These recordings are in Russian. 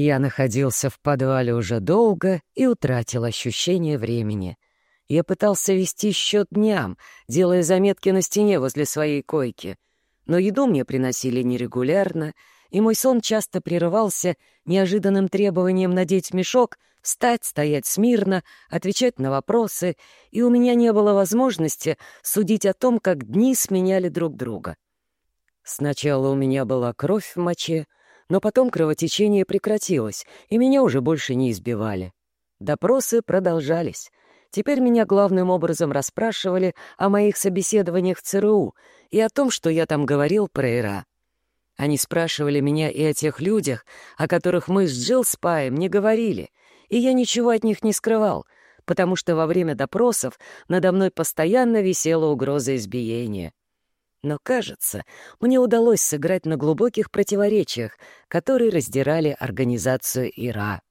Я находился в подвале уже долго и утратил ощущение времени. Я пытался вести счет дням, делая заметки на стене возле своей койки. Но еду мне приносили нерегулярно, и мой сон часто прерывался неожиданным требованием надеть мешок, встать, стоять смирно, отвечать на вопросы, и у меня не было возможности судить о том, как дни сменяли друг друга. Сначала у меня была кровь в моче, но потом кровотечение прекратилось, и меня уже больше не избивали. Допросы продолжались. Теперь меня главным образом расспрашивали о моих собеседованиях в ЦРУ и о том, что я там говорил про Ира. Они спрашивали меня и о тех людях, о которых мы с Джилл Спаем не говорили, и я ничего от них не скрывал, потому что во время допросов надо мной постоянно висела угроза избиения. Но, кажется, мне удалось сыграть на глубоких противоречиях, которые раздирали организацию ИРА.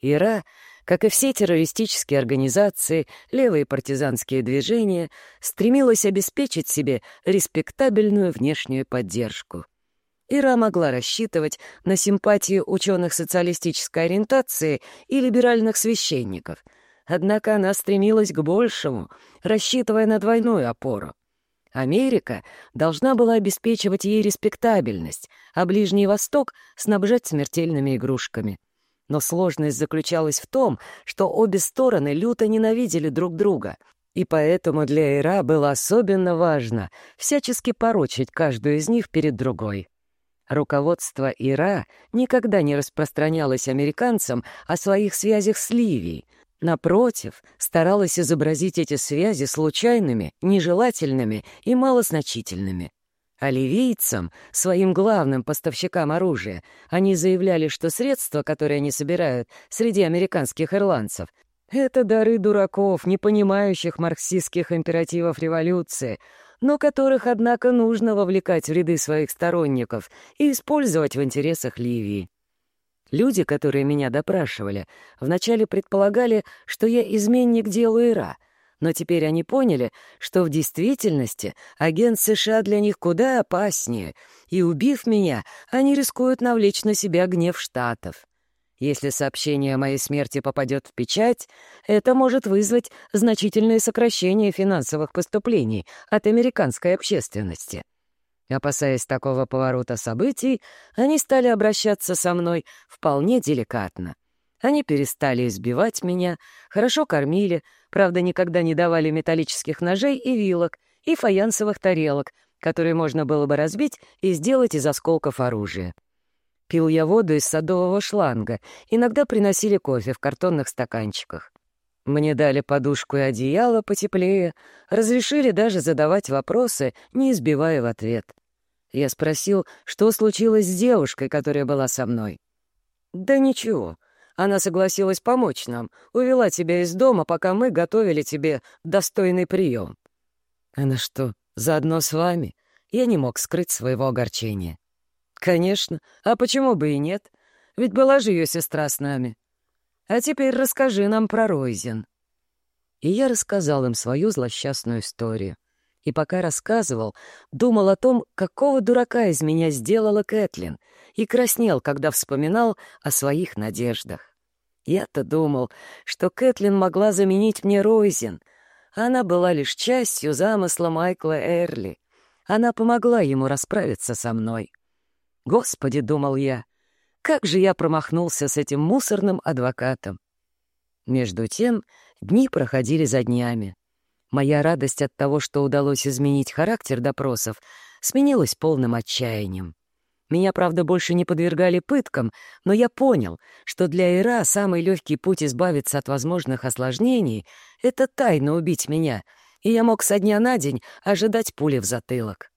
ИРА, как и все террористические организации, левые партизанские движения, стремилась обеспечить себе респектабельную внешнюю поддержку — Ира могла рассчитывать на симпатии ученых социалистической ориентации и либеральных священников. Однако она стремилась к большему, рассчитывая на двойную опору. Америка должна была обеспечивать ей респектабельность, а Ближний Восток — снабжать смертельными игрушками. Но сложность заключалась в том, что обе стороны люто ненавидели друг друга, и поэтому для Ира было особенно важно всячески порочить каждую из них перед другой. Руководство ИРА никогда не распространялось американцам о своих связях с Ливией. Напротив, старалось изобразить эти связи случайными, нежелательными и малозначительными. А ливийцам, своим главным поставщикам оружия, они заявляли, что средства, которые они собирают среди американских ирландцев, это дары дураков, не понимающих марксистских императивов революции — но которых, однако, нужно вовлекать в ряды своих сторонников и использовать в интересах Ливии. Люди, которые меня допрашивали, вначале предполагали, что я изменник делу Ира, но теперь они поняли, что в действительности агент США для них куда опаснее, и, убив меня, они рискуют навлечь на себя гнев Штатов. Если сообщение о моей смерти попадет в печать, это может вызвать значительное сокращение финансовых поступлений от американской общественности. Опасаясь такого поворота событий, они стали обращаться со мной вполне деликатно. Они перестали избивать меня, хорошо кормили, правда, никогда не давали металлических ножей и вилок, и фаянсовых тарелок, которые можно было бы разбить и сделать из осколков оружия. Пил я воду из садового шланга, иногда приносили кофе в картонных стаканчиках. Мне дали подушку и одеяло потеплее, разрешили даже задавать вопросы, не избивая в ответ. Я спросил, что случилось с девушкой, которая была со мной. «Да ничего. Она согласилась помочь нам, увела тебя из дома, пока мы готовили тебе достойный прием». «Она что, заодно с вами?» Я не мог скрыть своего огорчения. «Конечно. А почему бы и нет? Ведь была же ее сестра с нами. А теперь расскажи нам про Ройзен». И я рассказал им свою злосчастную историю. И пока рассказывал, думал о том, какого дурака из меня сделала Кэтлин, и краснел, когда вспоминал о своих надеждах. Я-то думал, что Кэтлин могла заменить мне Ройзен. Она была лишь частью замысла Майкла Эрли. Она помогла ему расправиться со мной. Господи, думал я, как же я промахнулся с этим мусорным адвокатом. Между тем дни проходили за днями. Моя радость от того, что удалось изменить характер допросов, сменилась полным отчаянием. Меня, правда, больше не подвергали пыткам, но я понял, что для Ира самый легкий путь избавиться от возможных осложнений — это тайно убить меня, и я мог со дня на день ожидать пули в затылок.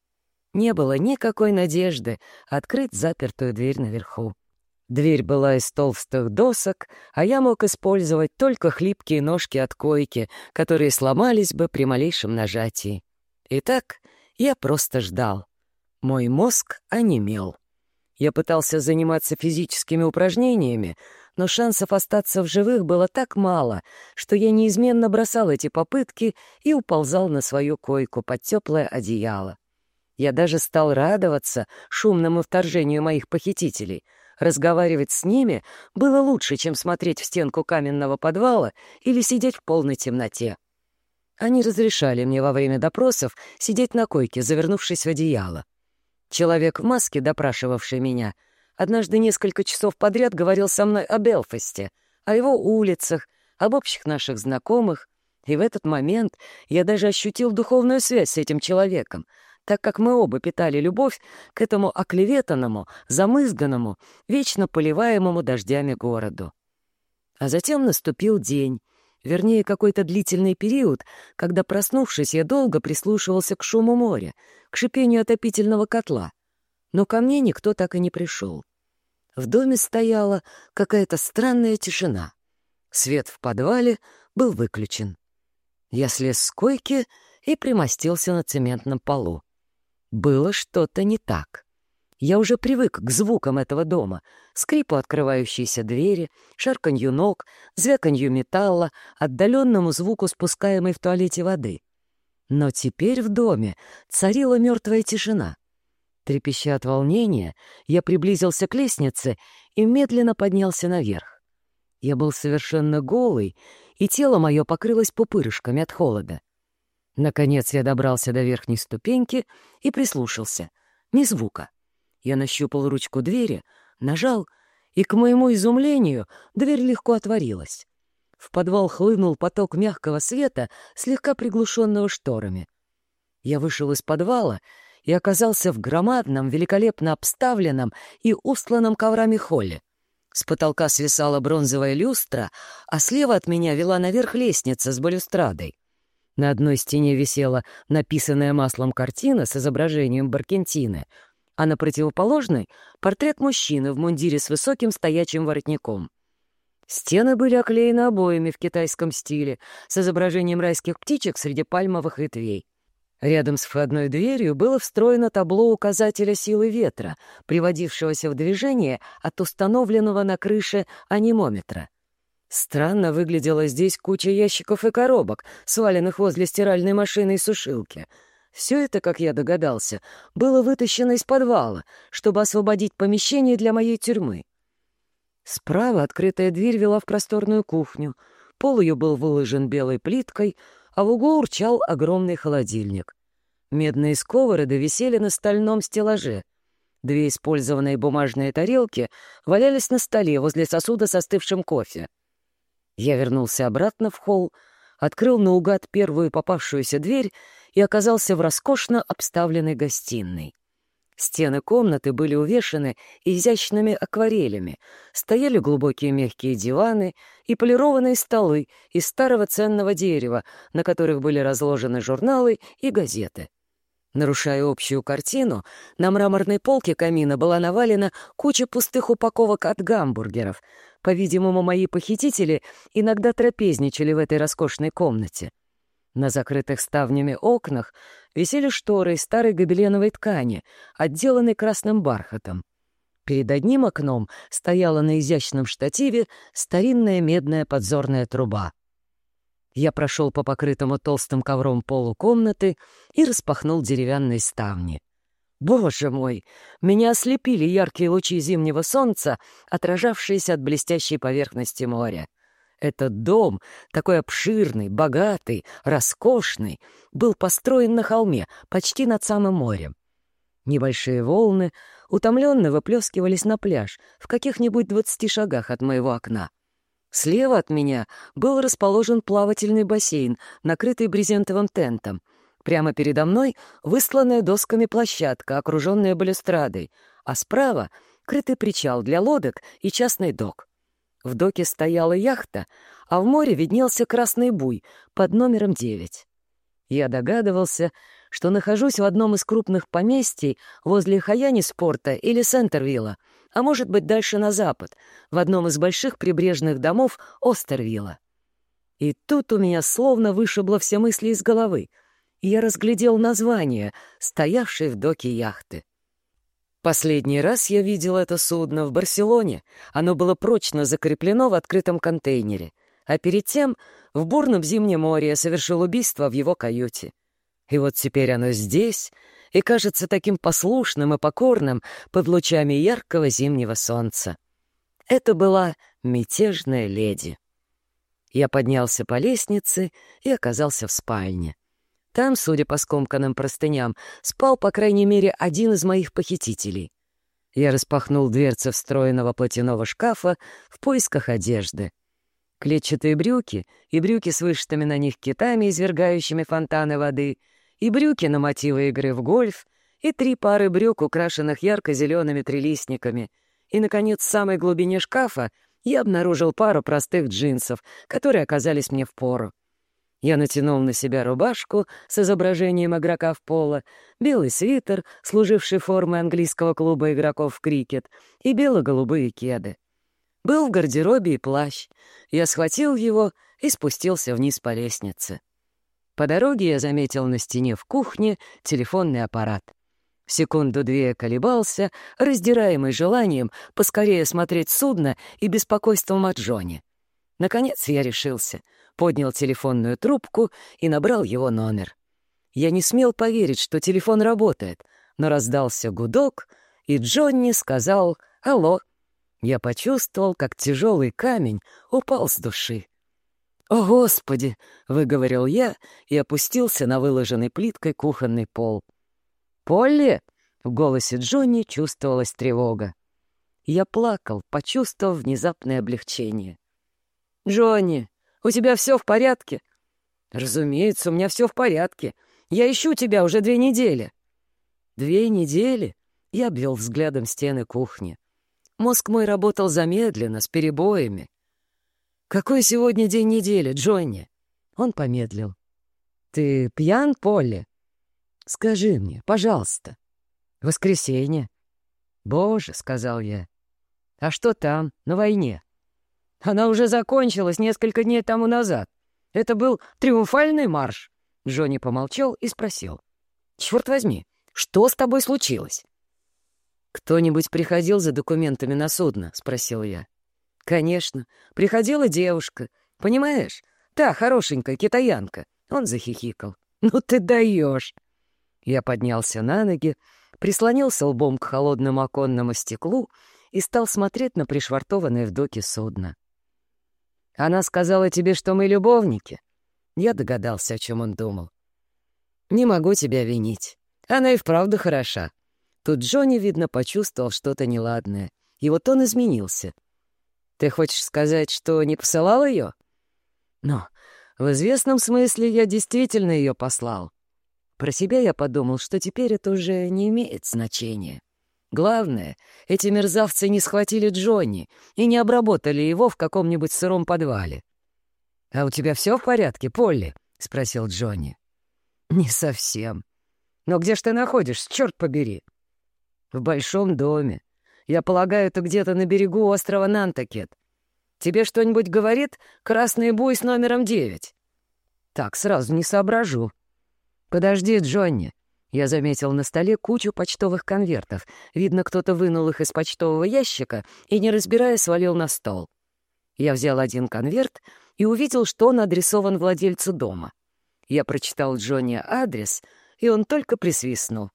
Не было никакой надежды открыть запертую дверь наверху. Дверь была из толстых досок, а я мог использовать только хлипкие ножки от койки, которые сломались бы при малейшем нажатии. Итак, я просто ждал. Мой мозг онемел. Я пытался заниматься физическими упражнениями, но шансов остаться в живых было так мало, что я неизменно бросал эти попытки и уползал на свою койку под теплое одеяло. Я даже стал радоваться шумному вторжению моих похитителей. Разговаривать с ними было лучше, чем смотреть в стенку каменного подвала или сидеть в полной темноте. Они разрешали мне во время допросов сидеть на койке, завернувшись в одеяло. Человек в маске, допрашивавший меня, однажды несколько часов подряд говорил со мной о Белфасте, о его улицах, об общих наших знакомых, и в этот момент я даже ощутил духовную связь с этим человеком, так как мы оба питали любовь к этому оклеветанному, замызганному, вечно поливаемому дождями городу. А затем наступил день, вернее, какой-то длительный период, когда, проснувшись, я долго прислушивался к шуму моря, к шипению отопительного котла. Но ко мне никто так и не пришел. В доме стояла какая-то странная тишина. Свет в подвале был выключен. Я слез с койки и примостился на цементном полу. Было что-то не так. Я уже привык к звукам этого дома, скрипу открывающейся двери, шарканью ног, звяканью металла, отдаленному звуку спускаемой в туалете воды. Но теперь в доме царила мертвая тишина. Трепеща от волнения, я приблизился к лестнице и медленно поднялся наверх. Я был совершенно голый, и тело мое покрылось пупырышками от холода. Наконец я добрался до верхней ступеньки и прислушался. Ни звука. Я нащупал ручку двери, нажал, и, к моему изумлению, дверь легко отворилась. В подвал хлынул поток мягкого света, слегка приглушенного шторами. Я вышел из подвала и оказался в громадном, великолепно обставленном и устланном коврами холле. С потолка свисала бронзовая люстра, а слева от меня вела наверх лестница с балюстрадой. На одной стене висела написанная маслом картина с изображением Баркентины, а на противоположной — портрет мужчины в мундире с высоким стоячим воротником. Стены были оклеены обоями в китайском стиле с изображением райских птичек среди пальмовых ветвей. Рядом с входной дверью было встроено табло указателя силы ветра, приводившегося в движение от установленного на крыше анимометра — Странно выглядела здесь куча ящиков и коробок, сваленных возле стиральной машины и сушилки. Все это, как я догадался, было вытащено из подвала, чтобы освободить помещение для моей тюрьмы. Справа открытая дверь вела в просторную кухню. Пол ее был выложен белой плиткой, а в углу урчал огромный холодильник. Медные сковороды висели на стальном стеллаже. Две использованные бумажные тарелки валялись на столе возле сосуда с остывшим кофе. Я вернулся обратно в холл, открыл наугад первую попавшуюся дверь и оказался в роскошно обставленной гостиной. Стены комнаты были увешаны изящными акварелями, стояли глубокие мягкие диваны и полированные столы из старого ценного дерева, на которых были разложены журналы и газеты. Нарушая общую картину, на мраморной полке камина была навалена куча пустых упаковок от гамбургеров — по-видимому, мои похитители иногда трапезничали в этой роскошной комнате. На закрытых ставнями окнах висели шторы из старой гобеленовой ткани, отделанной красным бархатом. Перед одним окном стояла на изящном штативе старинная медная подзорная труба. Я прошел по покрытому толстым ковром полу комнаты и распахнул деревянные ставни. Боже мой! Меня ослепили яркие лучи зимнего солнца, отражавшиеся от блестящей поверхности моря. Этот дом, такой обширный, богатый, роскошный, был построен на холме, почти над самым морем. Небольшие волны утомленно выплескивались на пляж в каких-нибудь двадцати шагах от моего окна. Слева от меня был расположен плавательный бассейн, накрытый брезентовым тентом — Прямо передо мной высланная досками площадка, окруженная балюстрадой, а справа — крытый причал для лодок и частный док. В доке стояла яхта, а в море виднелся красный буй под номером 9. Я догадывался, что нахожусь в одном из крупных поместий возле Хаяни спорта или Сентервилла, а может быть дальше на запад, в одном из больших прибрежных домов Остервилла. И тут у меня словно вышибло все мысли из головы — и я разглядел название, стоявшее в доке яхты. Последний раз я видел это судно в Барселоне. Оно было прочно закреплено в открытом контейнере. А перед тем в бурном зимнем море я совершил убийство в его каюте. И вот теперь оно здесь, и кажется таким послушным и покорным под лучами яркого зимнего солнца. Это была мятежная леди. Я поднялся по лестнице и оказался в спальне. Там, судя по скомканным простыням, спал, по крайней мере, один из моих похитителей. Я распахнул дверцы встроенного платяного шкафа в поисках одежды. Клетчатые брюки и брюки с вышитыми на них китами, извергающими фонтаны воды, и брюки на мотивы игры в гольф, и три пары брюк, украшенных ярко-зелеными трилистниками. И, наконец, в самой глубине шкафа я обнаружил пару простых джинсов, которые оказались мне в пору. Я натянул на себя рубашку с изображением игрока в поло, белый свитер, служивший формой английского клуба игроков в крикет, и бело-голубые кеды. Был в гардеробе и плащ. Я схватил его и спустился вниз по лестнице. По дороге я заметил на стене в кухне телефонный аппарат. Секунду-две колебался, раздираемый желанием поскорее смотреть судно и беспокойством о Джоне. Наконец я решился, поднял телефонную трубку и набрал его номер. Я не смел поверить, что телефон работает, но раздался гудок, и Джонни сказал «Алло». Я почувствовал, как тяжелый камень упал с души. «О, Господи!» — выговорил я и опустился на выложенный плиткой кухонный пол. «Полли!» — в голосе Джонни чувствовалась тревога. Я плакал, почувствовав внезапное облегчение. «Джонни, у тебя все в порядке?» «Разумеется, у меня все в порядке. Я ищу тебя уже две недели». «Две недели?» — я обвел взглядом стены кухни. Мозг мой работал замедленно, с перебоями. «Какой сегодня день недели, Джонни?» Он помедлил. «Ты пьян, Полли?» «Скажи мне, пожалуйста». «Воскресенье». «Боже», — сказал я. «А что там, на войне?» «Она уже закончилась несколько дней тому назад. Это был триумфальный марш». Джонни помолчал и спросил. «Черт возьми, что с тобой случилось?» «Кто-нибудь приходил за документами на судно?» — спросил я. «Конечно. Приходила девушка. Понимаешь? Та хорошенькая китаянка». Он захихикал. «Ну ты даешь!» Я поднялся на ноги, прислонился лбом к холодному оконному стеклу и стал смотреть на пришвартованное в доке судно. «Она сказала тебе, что мы любовники?» Я догадался, о чем он думал. «Не могу тебя винить. Она и вправду хороша». Тут Джонни, видно, почувствовал что-то неладное. И вот он изменился — ты хочешь сказать, что не посылал ее? Но в известном смысле я действительно ее послал. Про себя я подумал, что теперь это уже не имеет значения. Главное, эти мерзавцы не схватили Джонни и не обработали его в каком-нибудь сыром подвале. «А у тебя все в порядке, Полли?» — спросил Джонни. «Не совсем. Но где ж ты находишься, черт побери?» «В большом доме. Я полагаю, это где-то на берегу острова Нантакет. Тебе что-нибудь говорит красный буй с номером девять?» «Так, сразу не соображу». «Подожди, Джонни». Я заметил на столе кучу почтовых конвертов. Видно, кто-то вынул их из почтового ящика и, не разбирая, свалил на стол. Я взял один конверт и увидел, что он адресован владельцу дома. Я прочитал Джонни адрес, и он только присвистнул.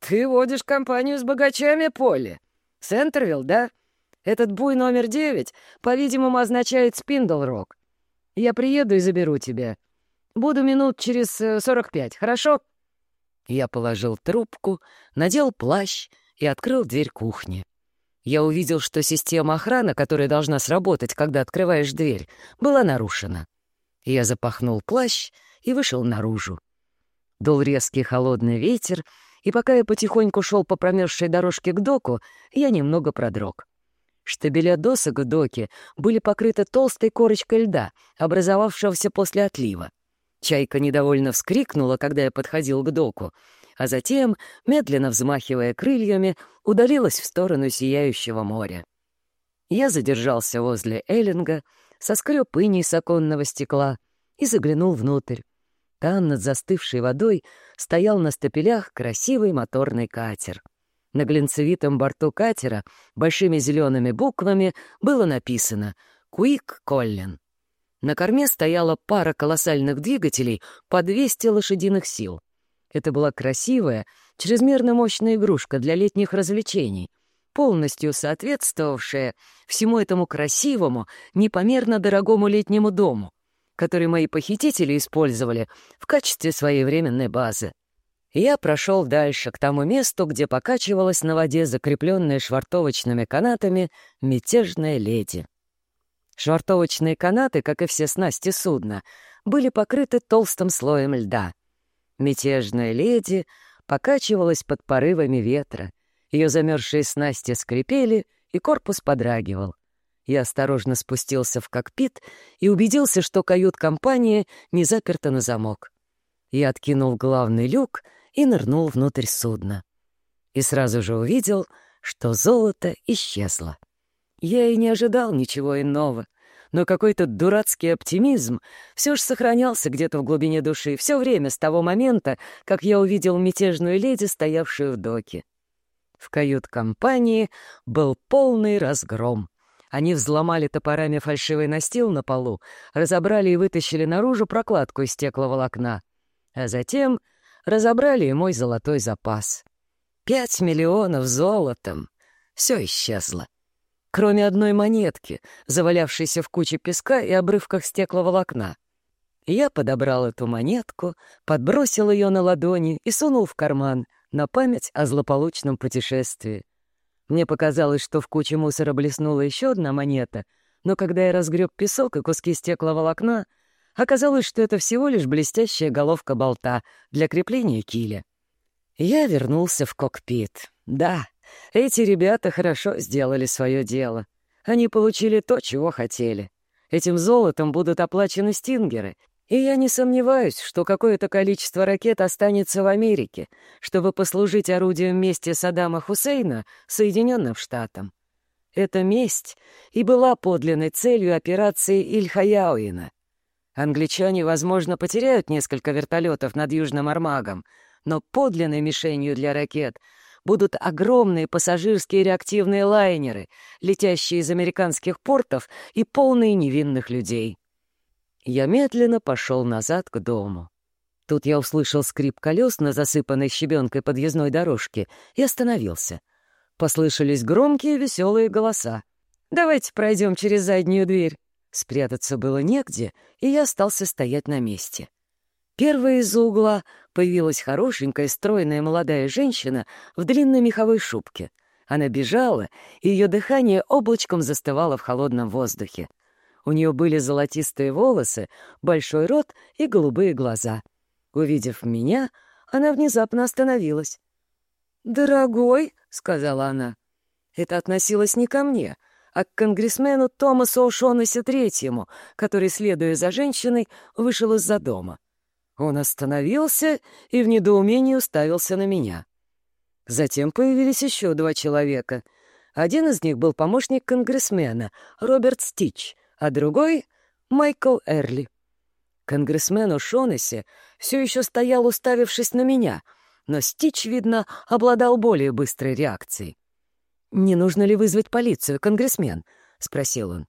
«Ты водишь компанию с богачами, Полли?» Сентервилл, да? Этот буй номер девять, по-видимому, означает Спиндлрок. Я приеду и заберу тебя. Буду минут через э, сорок пять, хорошо?» Я положил трубку, надел плащ и открыл дверь кухни. Я увидел, что система охраны, которая должна сработать, когда открываешь дверь, была нарушена. Я запахнул плащ и вышел наружу. Дул резкий холодный ветер, и пока я потихоньку шел по промерзшей дорожке к доку, я немного продрог. Штабеля досок в доке были покрыты толстой корочкой льда, образовавшегося после отлива. Чайка недовольно вскрикнула, когда я подходил к доку, а затем, медленно взмахивая крыльями, удалилась в сторону сияющего моря. Я задержался возле Эллинга, соскреб иней с оконного стекла и заглянул внутрь. Там, над застывшей водой, стоял на стапелях красивый моторный катер. На глинцевитом борту катера большими зелеными буквами было написано «Куик Коллин». На корме стояла пара колоссальных двигателей по 200 лошадиных сил. Это была красивая, чрезмерно мощная игрушка для летних развлечений, полностью соответствовавшая всему этому красивому, непомерно дорогому летнему дому, который мои похитители использовали в качестве своей временной базы. Я прошел дальше, к тому месту, где покачивалась на воде, закрепленная швартовочными канатами, мятежная леди. Швартовочные канаты, как и все снасти судна, были покрыты толстым слоем льда. Мятежная леди покачивалась под порывами ветра. Ее замерзшие снасти скрипели, и корпус подрагивал. Я осторожно спустился в кокпит и убедился, что кают-компания не заперта на замок. Я откинул главный люк и нырнул внутрь судна. И сразу же увидел, что золото исчезло. Я и не ожидал ничего иного, но какой-то дурацкий оптимизм все же сохранялся где-то в глубине души все время с того момента, как я увидел мятежную леди, стоявшую в доке. В кают-компании был полный разгром. Они взломали топорами фальшивый настил на полу, разобрали и вытащили наружу прокладку из стекловолокна. А затем разобрали и мой золотой запас. Пять миллионов золотом. Все исчезло. Кроме одной монетки, завалявшейся в куче песка и обрывках стекловолокна. Я подобрал эту монетку, подбросил ее на ладони и сунул в карман на память о злополучном путешествии. Мне показалось, что в куче мусора блеснула еще одна монета, но когда я разгреб песок и куски стекловолокна, Оказалось, что это всего лишь блестящая головка болта для крепления киля. Я вернулся в кокпит. Да, эти ребята хорошо сделали свое дело. Они получили то, чего хотели. Этим золотом будут оплачены стингеры, и я не сомневаюсь, что какое-то количество ракет останется в Америке, чтобы послужить орудием мести Саддама Хусейна Соединенным Штатам. Эта месть и была подлинной целью операции Ильхаяуина, Англичане, возможно, потеряют несколько вертолетов над Южным Армагом, но подлинной мишенью для ракет будут огромные пассажирские реактивные лайнеры, летящие из американских портов и полные невинных людей. Я медленно пошел назад к дому. Тут я услышал скрип колес на засыпанной щебенкой подъездной дорожке и остановился. Послышались громкие веселые голоса. «Давайте пройдем через заднюю дверь». Спрятаться было негде, и я остался стоять на месте. Первая из-за угла появилась хорошенькая, стройная молодая женщина в длинной меховой шубке. Она бежала, и ее дыхание облачком застывало в холодном воздухе. У нее были золотистые волосы, большой рот и голубые глаза. Увидев меня, она внезапно остановилась. «Дорогой», — сказала она, — это относилось не ко мне, а к конгрессмену Томасу О'Шоннесси Третьему, который, следуя за женщиной, вышел из-за дома. Он остановился и в недоумении уставился на меня. Затем появились еще два человека. Один из них был помощник конгрессмена, Роберт Стич, а другой — Майкл Эрли. Конгрессмен О'Шоннесси все еще стоял, уставившись на меня, но Стич, видно, обладал более быстрой реакцией. «Не нужно ли вызвать полицию, конгрессмен?» — спросил он.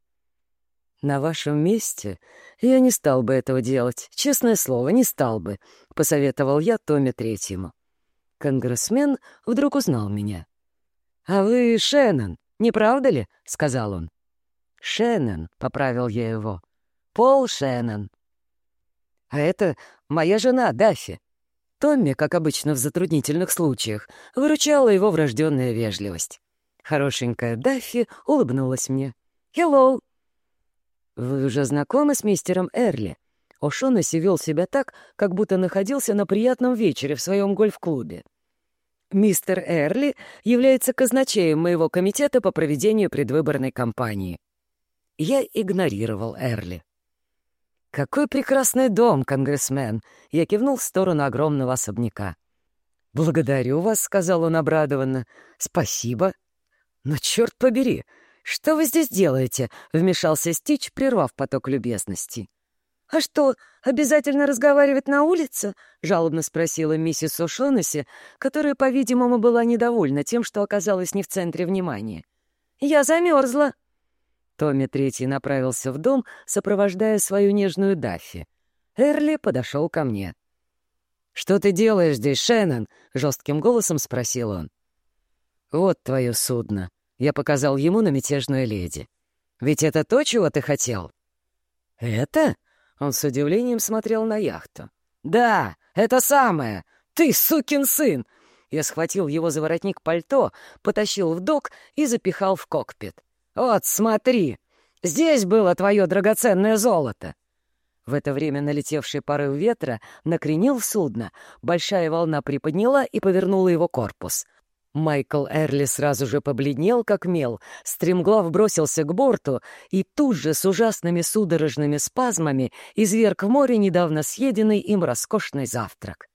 «На вашем месте я не стал бы этого делать. Честное слово, не стал бы», — посоветовал я Томе Третьему. Конгрессмен вдруг узнал меня. «А вы Шеннон, не правда ли?» — сказал он. «Шеннон», — поправил я его. «Пол Шеннон». «А это моя жена Даффи». Томми, как обычно в затруднительных случаях, выручала его врожденная вежливость. Хорошенькая Даффи улыбнулась мне. «Хеллоу!» «Вы уже знакомы с мистером Эрли?» О'Шоннесси вел себя так, как будто находился на приятном вечере в своем гольф-клубе. «Мистер Эрли является казначеем моего комитета по проведению предвыборной кампании». Я игнорировал Эрли. «Какой прекрасный дом, конгрессмен!» Я кивнул в сторону огромного особняка. «Благодарю вас», — сказал он обрадованно. «Спасибо. «Но черт побери! Что вы здесь делаете?» — вмешался Стич, прервав поток любезностей. «А что, обязательно разговаривать на улице?» — жалобно спросила миссис О'Шонесси, которая, по-видимому, была недовольна тем, что оказалась не в центре внимания. «Я замерзла!» Томми Третий направился в дом, сопровождая свою нежную Даффи. Эрли подошел ко мне. «Что ты делаешь здесь, Шеннон?» — жестким голосом спросил он. «Вот твое судно», — я показал ему на мятежную леди. «Ведь это то, чего ты хотел?» «Это?» — он с удивлением смотрел на яхту. «Да, это самое! Ты сукин сын!» Я схватил его за воротник пальто, потащил в док и запихал в кокпит. «Вот, смотри! Здесь было твое драгоценное золото!» В это время налетевший порыв ветра накренил судно, большая волна приподняла и повернула его корпус. Майкл Эрли сразу же побледнел, как мел, стремглав бросился к борту и тут же с ужасными судорожными спазмами изверг в море недавно съеденный им роскошный завтрак.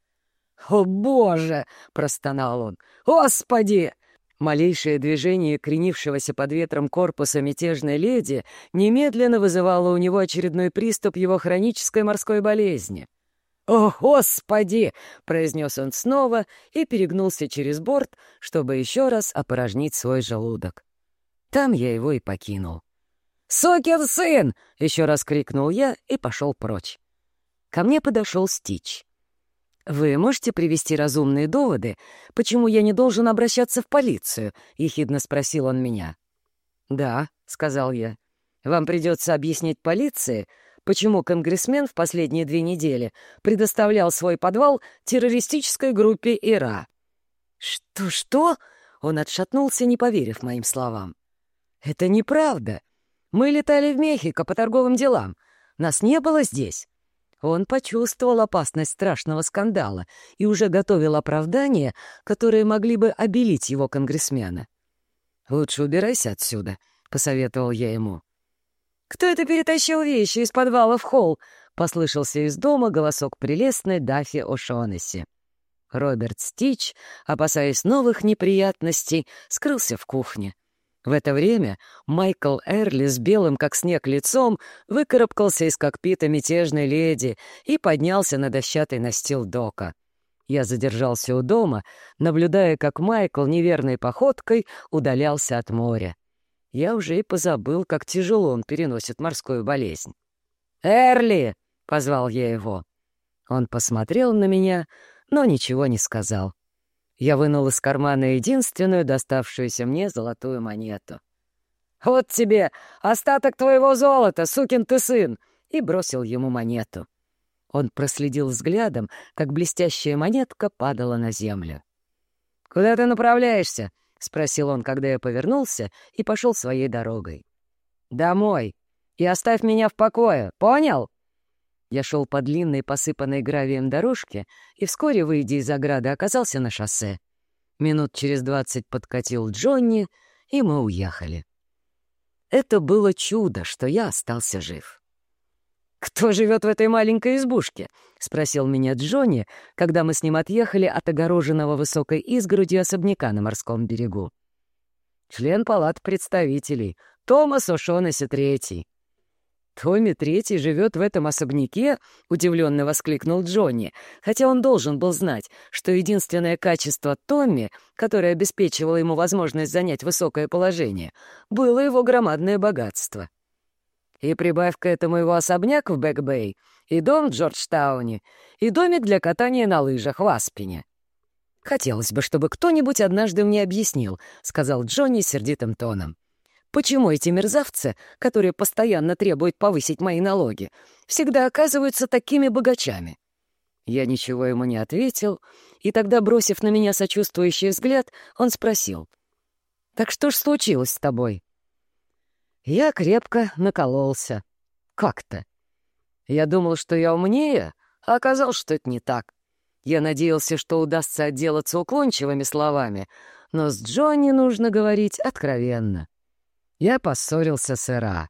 «О, Боже!» — простонал он. «Господи!» Малейшее движение кренившегося под ветром корпуса мятежной леди немедленно вызывало у него очередной приступ его хронической морской болезни. «О, Господи!» — произнес он снова и перегнулся через борт, чтобы еще раз опорожнить свой желудок. Там я его и покинул. «Сукин сын!» — еще раз крикнул я и пошел прочь. Ко мне подошел Стич. «Вы можете привести разумные доводы, почему я не должен обращаться в полицию?» — ехидно спросил он меня. «Да», — сказал я. «Вам придется объяснить полиции, почему конгрессмен в последние две недели предоставлял свой подвал террористической группе ИРА». «Что-что?» — он отшатнулся, не поверив моим словам. «Это неправда. Мы летали в Мехико по торговым делам. Нас не было здесь. Он почувствовал опасность страшного скандала и уже готовил оправдания, которые могли бы обелить его конгрессмена. «Лучше убирайся отсюда», — посоветовал я ему. «Кто это перетащил вещи из подвала в холл?» — послышался из дома голосок прелестной Даффи О'Шонесси. Роберт Стич, опасаясь новых неприятностей, скрылся в кухне. В это время Майкл Эрли с белым, как снег, лицом выкарабкался из кокпита мятежной леди и поднялся на дощатый настил дока. Я задержался у дома, наблюдая, как Майкл неверной походкой удалялся от моря. Я уже и позабыл, как тяжело он переносит морскую болезнь. «Эрли!» — позвал я его. Он посмотрел на меня, но ничего не сказал. Я вынул из кармана единственную доставшуюся мне золотую монету. «Вот тебе остаток твоего золота, сукин ты сын!» и бросил ему монету. Он проследил взглядом, как блестящая монетка падала на землю. «Куда ты направляешься?» — спросил он, когда я повернулся и пошел своей дорогой. «Домой. И оставь меня в покое, понял?» Я шел по длинной, посыпанной гравием дорожке и вскоре, выйдя из ограды, оказался на шоссе. Минут через двадцать подкатил Джонни, и мы уехали. Это было чудо, что я остался жив. «Кто живет в этой маленькой избушке?» — спросил меня Джонни, когда мы с ним отъехали от огороженного высокой изгородью особняка на морском берегу. «Член палат представителей, Томас О'Шонесси Третий. «Томми Третий живет в этом особняке?» — удивленно воскликнул Джонни, хотя он должен был знать, что единственное качество Томми, которое обеспечивало ему возможность занять высокое положение, было его громадное богатство. И прибавь к этому его особняк в Бэк-Бэй, и дом в Джорджтауне, и домик для катания на лыжах в Аспине. «Хотелось бы, чтобы кто-нибудь однажды мне объяснил», — сказал Джонни сердитым тоном. Почему эти мерзавцы, которые постоянно требуют повысить мои налоги, всегда оказываются такими богачами? Я ничего ему не ответил, и тогда, бросив на меня сочувствующий взгляд, он спросил. «Так что ж случилось с тобой?» Я крепко накололся. Как-то. Я думал, что я умнее, а оказалось, что это не так. Я надеялся, что удастся отделаться уклончивыми словами, но с Джонни нужно говорить откровенно. Я поссорился с Эра.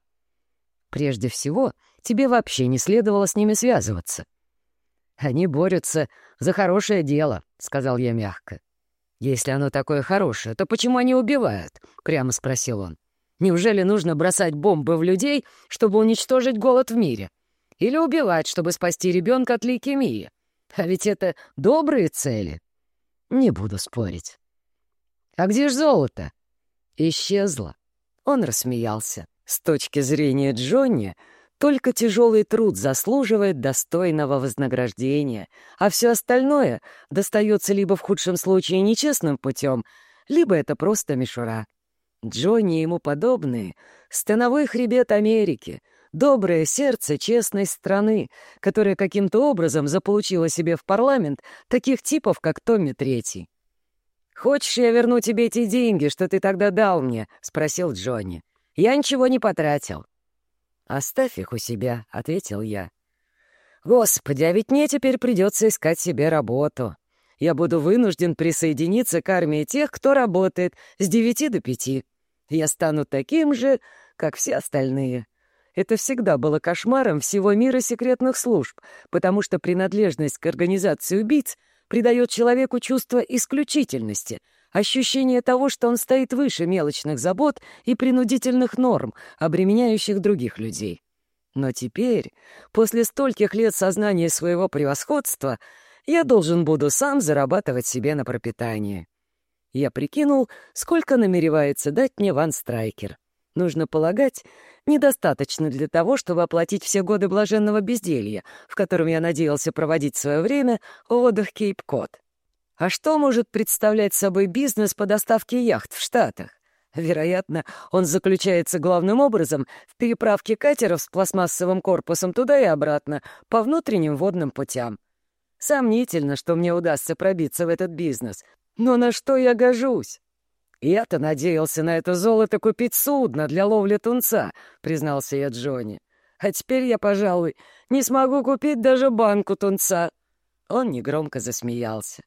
Прежде всего, тебе вообще не следовало с ними связываться. Они борются за хорошее дело, — сказал я мягко. Если оно такое хорошее, то почему они убивают? — прямо спросил он. Неужели нужно бросать бомбы в людей, чтобы уничтожить голод в мире? Или убивать, чтобы спасти ребенка от лейкемии? А ведь это добрые цели. Не буду спорить. А где ж золото? Исчезло. Он рассмеялся. С точки зрения Джонни, Только тяжелый труд заслуживает достойного вознаграждения, а все остальное достается либо в худшем случае нечестным путем, либо это просто мишура. Джонни и ему подобные — становой хребет Америки, доброе сердце честной страны, которая каким-то образом заполучила себе в парламент таких типов, как Томми Третий. «Хочешь, я верну тебе эти деньги, что ты тогда дал мне?» — спросил Джонни. «Я ничего не потратил». «Оставь их у себя», — ответил я. «Господи, а ведь мне теперь придется искать себе работу. Я буду вынужден присоединиться к армии тех, кто работает с девяти до пяти. Я стану таким же, как все остальные». Это всегда было кошмаром всего мира секретных служб, потому что принадлежность к организации убийц придает человеку чувство исключительности — ощущение того, что он стоит выше мелочных забот и принудительных норм, обременяющих других людей. Но теперь, после стольких лет сознания своего превосходства, я должен буду сам зарабатывать себе на пропитание. Я прикинул, сколько намеревается дать мне Ван Страйкер. Нужно полагать, недостаточно для того, чтобы оплатить все годы блаженного безделья, в котором я надеялся проводить свое время в водах Кейп-Кот. А что может представлять собой бизнес по доставке яхт в Штатах? Вероятно, он заключается главным образом в переправке катеров с пластмассовым корпусом туда и обратно, по внутренним водным путям. Сомнительно, что мне удастся пробиться в этот бизнес. Но на что я гожусь? «Я-то надеялся на это золото купить судно для ловли тунца», — признался я Джонни. «А теперь я, пожалуй, не смогу купить даже банку тунца». Он негромко засмеялся.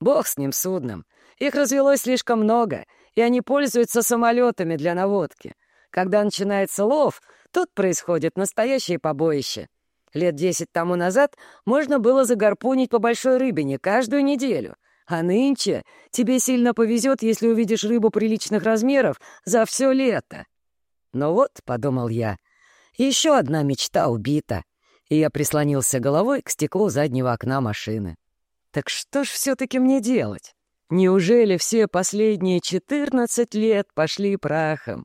Бог с ним судном. Их развелось слишком много, и они пользуются самолетами для наводки. Когда начинается лов, тут происходит настоящее побоище. Лет десять тому назад можно было загарпунить по большой рыбине каждую неделю. А нынче тебе сильно повезет, если увидишь рыбу приличных размеров за все лето. Но вот, — подумал я, — еще одна мечта убита. И я прислонился головой к стеклу заднего окна машины. Так что ж все-таки мне делать? Неужели все последние четырнадцать лет пошли прахом?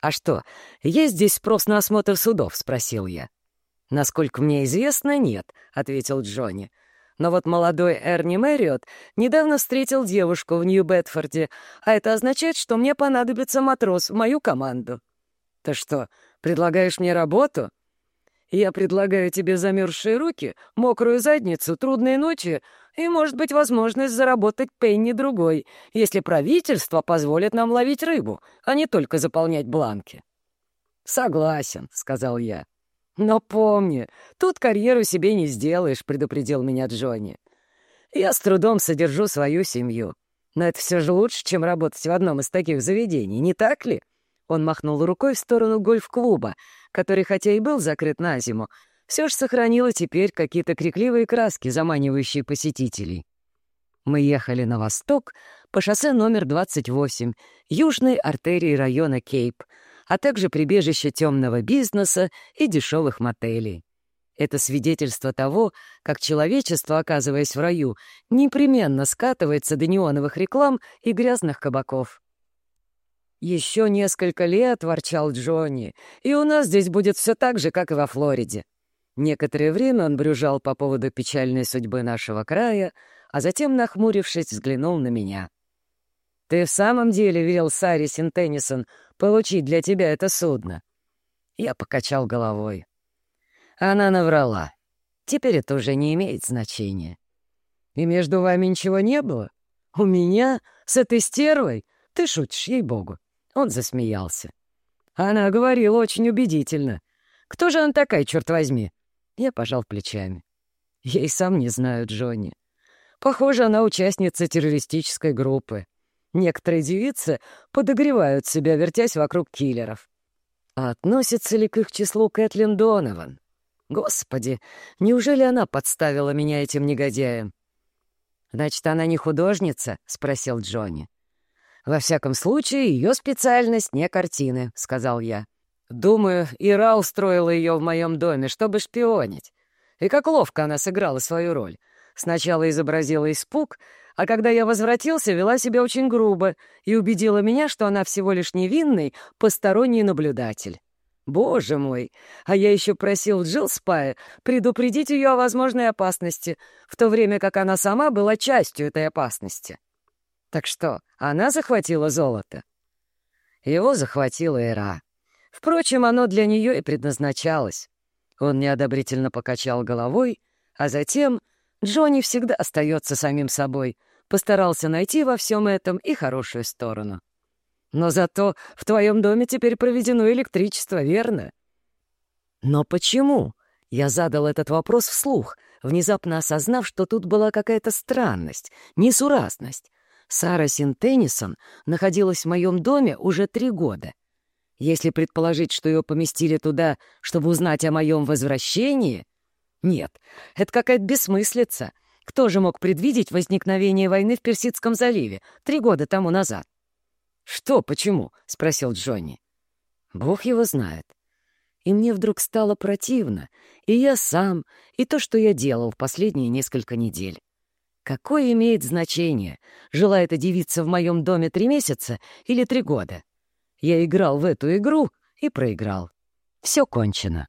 «А что, есть здесь спрос на осмотр судов?» — спросил я. «Насколько мне известно, нет», — ответил Джонни. «Но вот молодой Эрни Мэриот недавно встретил девушку в Нью-Бетфорде, а это означает, что мне понадобится матрос в мою команду». «Ты что, предлагаешь мне работу?» «Я предлагаю тебе замерзшие руки, мокрую задницу, трудные ночи, и, может быть, возможность заработать пенни другой, если правительство позволит нам ловить рыбу, а не только заполнять бланки». «Согласен», — сказал я. «Но помни, тут карьеру себе не сделаешь», — предупредил меня Джонни. «Я с трудом содержу свою семью. Но это все же лучше, чем работать в одном из таких заведений, не так ли?» Он махнул рукой в сторону гольф-клуба, который, хотя и был закрыт на зиму, все же сохранила теперь какие-то крикливые краски, заманивающие посетителей. Мы ехали на восток по шоссе номер 28, южной артерии района Кейп, а также прибежище темного бизнеса и дешевых мотелей. Это свидетельство того, как человечество, оказываясь в раю, непременно скатывается до неоновых реклам и грязных кабаков. «Еще несколько лет», — ворчал Джонни, — «и у нас здесь будет все так же, как и во Флориде. Некоторое время он брюжал по поводу печальной судьбы нашего края, а затем, нахмурившись, взглянул на меня. «Ты в самом деле велел Саре Синтеннисон получить для тебя это судно?» Я покачал головой. Она наврала. Теперь это уже не имеет значения. «И между вами ничего не было? У меня? С этой стервой? Ты шутишь, ей-богу!» Он засмеялся. Она говорила очень убедительно. «Кто же она такая, черт возьми? Я пожал плечами. Я и сам не знаю Джонни. Похоже, она участница террористической группы. Некоторые девицы подогревают себя, вертясь вокруг киллеров. А относится ли к их числу Кэтлин Донован? Господи, неужели она подставила меня этим негодяем? «Значит, она не художница?» — спросил Джонни. «Во всяком случае, ее специальность не картины», — сказал я. Думаю, Ира устроила ее в моем доме, чтобы шпионить. И как ловко она сыграла свою роль. Сначала изобразила испуг, а когда я возвратился, вела себя очень грубо и убедила меня, что она всего лишь невинный, посторонний наблюдатель. Боже мой! А я еще просил Джилл Спая предупредить ее о возможной опасности, в то время как она сама была частью этой опасности. Так что, она захватила золото? Его захватила Эра. Впрочем, оно для нее и предназначалось. Он неодобрительно покачал головой, а затем Джонни всегда остается самим собой, постарался найти во всем этом и хорошую сторону. Но зато в твоем доме теперь проведено электричество, верно? Но почему? Я задал этот вопрос вслух, внезапно осознав, что тут была какая-то странность, несуразность. Сара Синтеннисон находилась в моем доме уже три года. Если предположить, что ее поместили туда, чтобы узнать о моем возвращении... Нет, это какая-то бессмыслица. Кто же мог предвидеть возникновение войны в Персидском заливе три года тому назад? «Что, почему?» — спросил Джонни. «Бог его знает. И мне вдруг стало противно, и я сам, и то, что я делал в последние несколько недель. Какое имеет значение, жила эта девица в моем доме три месяца или три года? Я играл в эту игру и проиграл. Все кончено.